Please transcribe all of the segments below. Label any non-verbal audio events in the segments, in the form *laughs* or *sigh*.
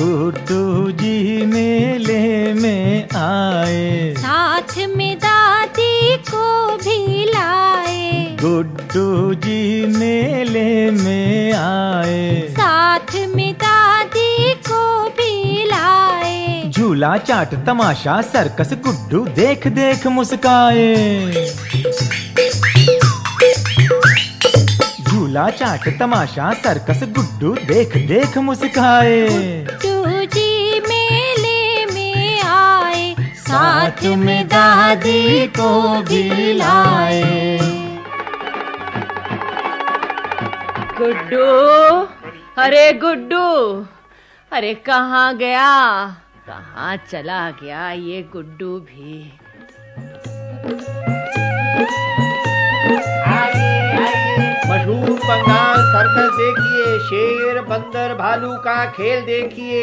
गुड्डू जी मेले में आए। साथ में दादी को भी लाए। गुड्डू जी मेले झूला चाट तमाशा सर्कस गुड्डू देख देख मुस्काए। झूला चाट तमाशा सर्कस गुड्डू देख देख मुस्काए। जी मेले में आए साथ में दादी को भी लाए। गुड्डू अरे गुड्डू अरे कहाँ गया? कहाँ चला गया ये गुड्डू भी? मशहूर बंगाल सर्कस देखिए शेर बंदर भालू का खेल देखिए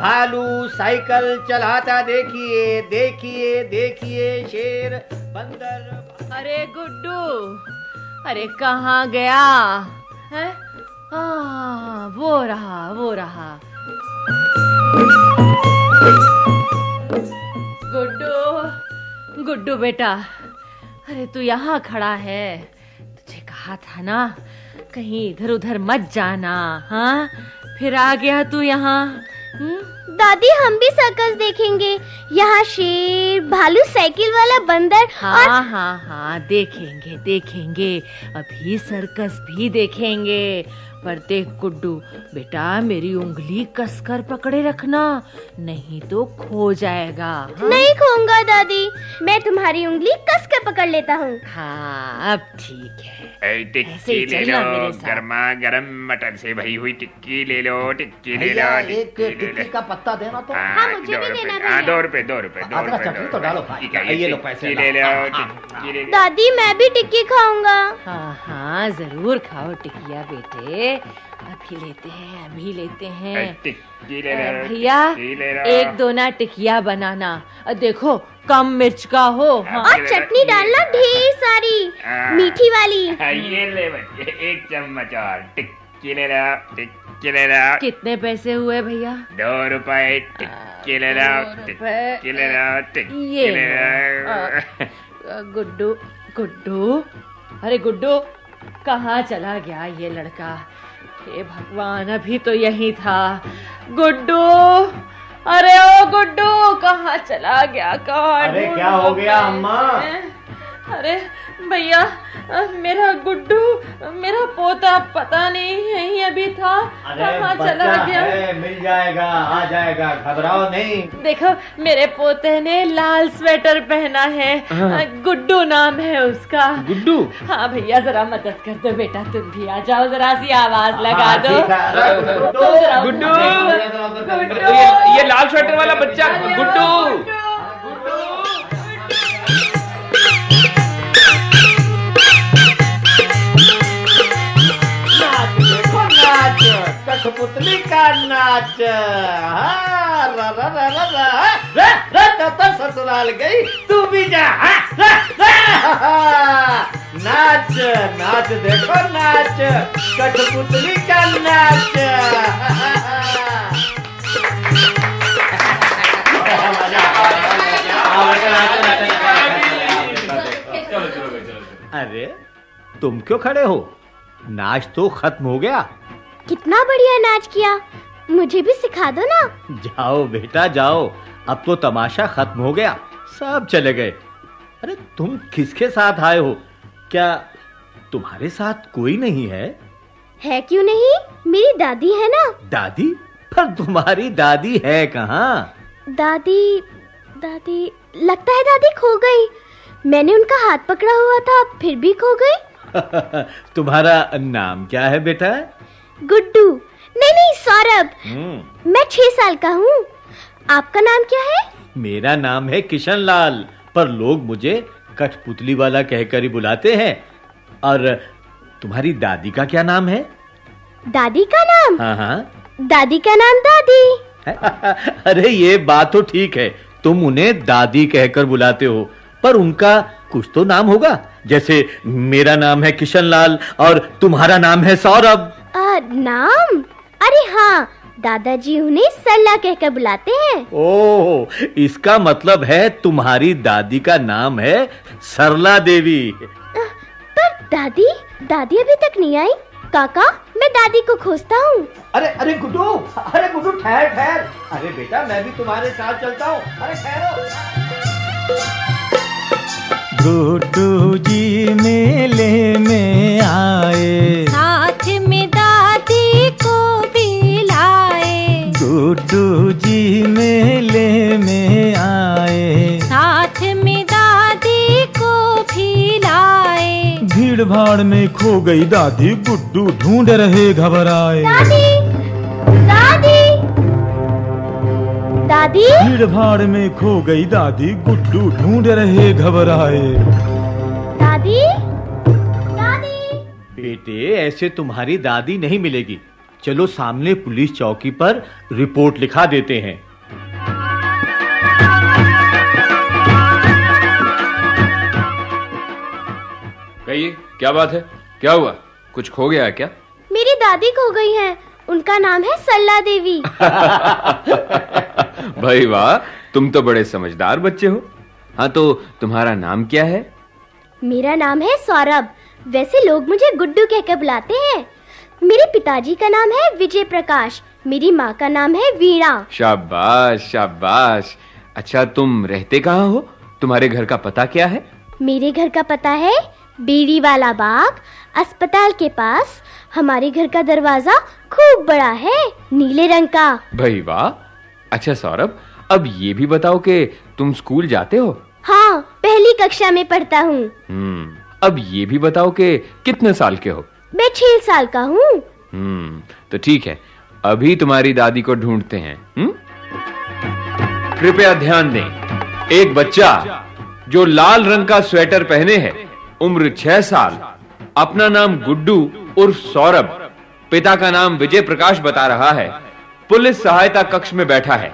भालू साइकिल चलाता देखिए देखिए देखिए शेर बंदर अरे गुड्डू अरे कहाँ गया? है? आ, वो रहा वो रहा। गुड्डू बेटा। अरे, तू यहाँ खड़ा है। तुझे कहा था ना, कहीं इधर उधर मत जाना हाँ? फिर आ गया तू यहाँ? दादी हम भी सर्कस देखेंगे। यहाँ शेर भालू साइकिल वाला बंदर हाँ और हाँ हाँ हाँ देखेंगे देखेंगे। अभी सर्कस भी देखेंगे। पर देख गुड्डू बेटा मेरी उंगली कसकर पकड़े रखना नहीं तो खो जाएगा हाँ? नहीं खोऊँगा दादी। मैं तुम्हारी उंगली कस कर पकड़ लेता हूँ। हाँ अब ठीक है। ऐ ऐसे टिक्की ले लो गर्मा गर्म मटन से भरी हुई टिक्की ले लो टिक्की ले लो टिक्की टिक्की का पत्ता देना तो हाँ, मुझे दो भी रुपए, देना हाँ। दो रुपए दो रुपए दो रुपए चटनी तो डालो भाई। ये लो पैसे ले लो दादी मैं भी टिक्की खाऊँगा हाँ हाँ ज़रूर खाओ टिकिया बेटे अभी लेते हैं अभी लेते हैं टिक्की ले लो भैया एक दो ना टिकिया बनाना देखो कम मिर्च का हो हाँ और चटनी डालना ढेर सारी। *laughs* हाँ। मीठी वाली। *laughs* ये ले एक चम्मच और टिक्की ले लो टिक्की ले कितने पैसे हुए भैया? दो रुपए गुड्डू गुड्डू? अरे गुड्डू कहाँ चला गया ये लड़का? हे भगवान अभी तो यही था। गुड्डू अरे ओ गुड्डू कहाँ चला गया? कौन अरे, क्या हो गया, मैं? अम्मा? अरे भैया मेरा गुड्डू मेरा पोता पता नहीं यही अभी था। कहाँ चला गया? है मिल जाएगा आ जाएगा घबराओ नहीं। देखो मेरे पोते ने लाल स्वेटर पहना है। अ, गुड्डू नाम है उसका। गुड्डू? हाँ भैया जरा मदद कर दो बेटा तुम भी आ जाओ जरा सी आवाज़ लगा हाँ, दो। है। अरे, गुड्डू, गुड्डू। ये लाल स्वेटर वाला बच्चा गुड्डू! कठपुतली का नाच। रा, रा, रा, रा, रा, रे, रे, ससुराल गई तू भी जा। हाँ, रे, रे, हाँ, नाच नाच देखो नाच। कठपुतली का नाच। अरे तुम क्यों खड़े हो? नाच तो खत्म हो गया। कितना बढ़िया नाच किया। मुझे भी सिखा दो ना। जाओ बेटा जाओ। अब तो तमाशा खत्म हो गया। सब चले गए। अरे तुम किसके साथ आए हो? क्या तुम्हारे साथ कोई नहीं है? है क्यों नहीं? मेरी दादी है ना। दादी? पर तुम्हारी दादी है कहाँ? दादी दादी लगता है दादी खो गई। मैंने उनका हाथ पकड़ा हुआ था फिर भी खो गई। *laughs* तुम्हारा नाम क्या है बेटा? गुड्डू। नहीं नहीं सौरभ। हम्म, मैं छह साल का हूँ। आपका नाम क्या है? मेरा नाम है किशन लाल पर लोग मुझे कठपुतली वाला कहकर ही बुलाते हैं। और तुम्हारी दादी का क्या नाम है? दादी का नाम? हाँ हाँ। दादी का नाम दादी। *laughs* अरे ये बात तो ठीक है। तुम उन्हें दादी कहकर बुलाते हो पर उनका कुछ तो नाम होगा। जैसे मेरा नाम है किशन लाल और तुम्हारा नाम है सौरभ। आ, नाम अरे हाँ दादाजी उन्हें सल्ला कहकर बुलाते हैं। ओह इसका मतलब है तुम्हारी दादी का नाम है सरला देवी। पर दादी दादी अभी तक नहीं आई। काका मैं दादी को खोजता हूँ। अरे अरे गुड्डू अरे गुड्डू ठहर ठहर। अरे बेटा मैं भी तुम्हारे साथ चलता हूँ। अरे ठहरो। गुड्डू जी मेले में आए। भीड़ भाड़ में खो गई दादी गुड्डू ढूंढ रहे घबराए। दादी दादी दादी? भीड़ भाड़ में खो गई दादी गुड्डू ढूंढ रहे घबराए। दादी दादी? बेटे ऐसे तुम्हारी दादी नहीं मिलेगी। चलो सामने पुलिस चौकी पर रिपोर्ट लिखा देते हैं। क्या बात है? क्या हुआ? कुछ खो गया है क्या? मेरी दादी खो गई है। उनका नाम है सल्ला देवी। *laughs* भाई वाह तुम तो बड़े समझदार बच्चे हो। हाँ तो तुम्हारा नाम क्या है? मेरा नाम है सौरभ। वैसे लोग मुझे गुड्डू कहकर बुलाते हैं। मेरे पिताजी का नाम है विजय प्रकाश मेरी माँ का नाम है वीणा। शाबाश शाबाश। अच्छा तुम रहते कहाँ हो? तुम्हारे घर का पता क्या है? मेरे घर का पता है बीड़ी वाला बाग अस्पताल के पास। हमारे घर का दरवाज़ा खूब बड़ा है नीले रंग का। भाई वाह। अच्छा सौरभ अब ये भी बताओ कि तुम स्कूल जाते हो? हाँ पहली कक्षा में पढ़ता हूँ। हम्म अब ये भी बताओ कि कितने साल के हो? मैं छह साल का हूँ। हम्म तो ठीक है अभी तुम्हारी दादी को ढूंढते हैं हम्म? कृपया ध्यान दें एक बच्चा जो लाल रंग का स्वेटर पहने है उम्र छह साल। अपना नाम गुड्डू उर्फ़ सौरभ। पिता का नाम विजय प्रकाश बता रहा है। पुलिस सहायता कक्ष में बैठा है।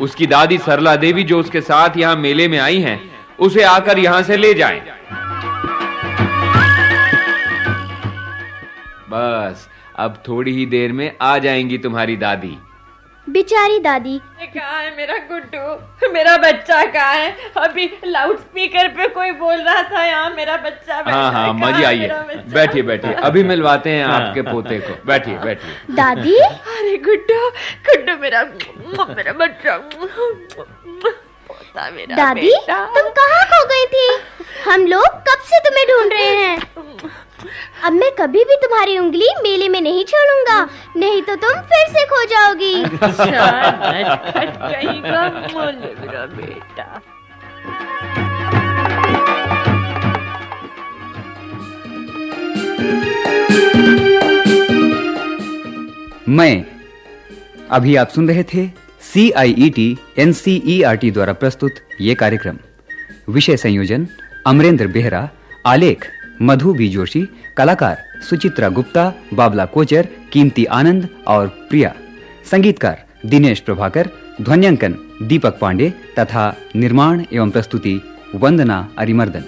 उसकी दादी सरला देवी जो उसके साथ यहाँ मेले में आई हैं, उसे आकर यहाँ से ले जाएँ। बस, अब थोड़ी ही देर में आ जाएँगी तुम्हारी दादी। बेचारी दादी। कहाँ है मेरा गुड्डू? मेरा बच्चा कहाँ है? अभी लाउड स्पीकर पे कोई बोल रहा था यहाँ मेरा बच्चा बैठा हाँ हाँ मजी आइए। बैठिए बैठिए। अभी मिलवाते हैं आपके पोते को। बैठिए बैठिए। दादी? अरे गुड्डू गुड्डू मेरा मेरा बच्चा। पोता मेरा दादी तुम कहाँ खो गई थी? हम लोग कब से तुम्हें ढूंढ रहे हैं? अब मैं कभी भी तुम्हारी उंगली मेले में नहीं छोड़ूँगा। नहीं तो तुम फिर से खो जाओगी। बेटा मैं, अभी आप सुन रहे थे C I E T N C E R T द्वारा प्रस्तुत ये कार्यक्रम। विषय संयोजन अमरेंद्र बेहरा, आलेख मधु बी जोशी कलाकार सुचित्रा गुप्ता, बाबला कोचर, कीमती आनंद और प्रिया। संगीतकार दिनेश प्रभाकर, ध्वन्यांकन दीपक पांडे तथा निर्माण एवं प्रस्तुति वंदना अरिमर्दन।